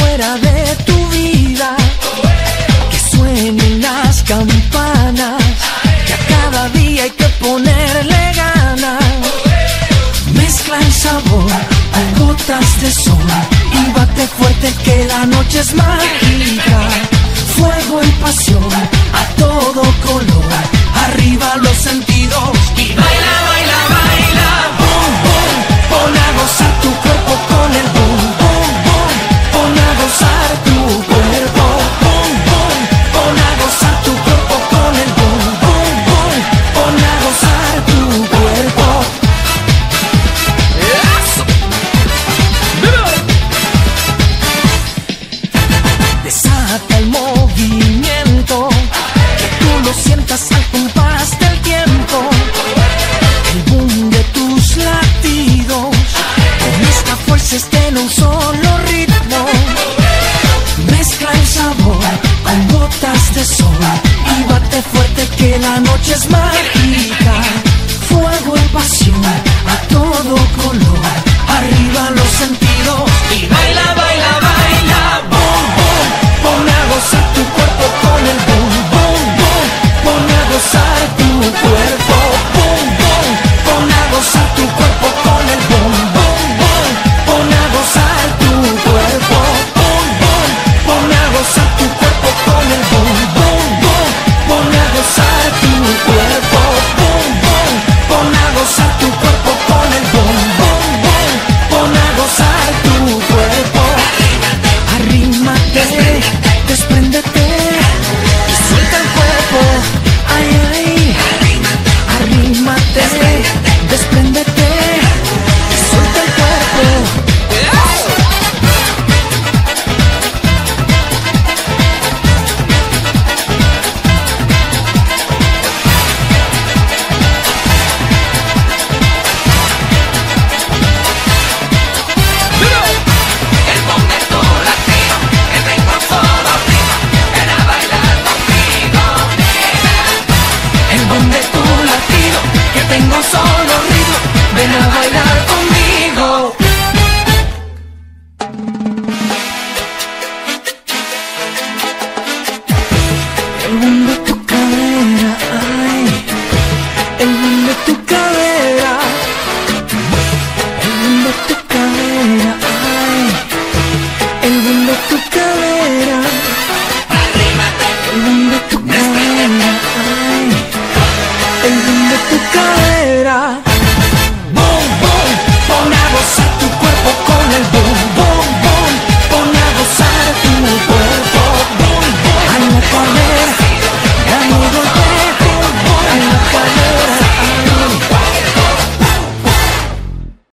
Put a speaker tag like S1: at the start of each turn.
S1: fuera de tu vida. Que suenen las campanas, que a cada día hay que ponerle ganas. Mezcla el sabor a gotas de sol y bate fuerte que la noche es mágica. noche es mágica, fuego y pasión a todo color. Arriba los sentidos y baila, baila, baila, boom, boom. Pon a gozar tu cuerpo con el boom, boom, boom. Pon a gozar tu cuerpo.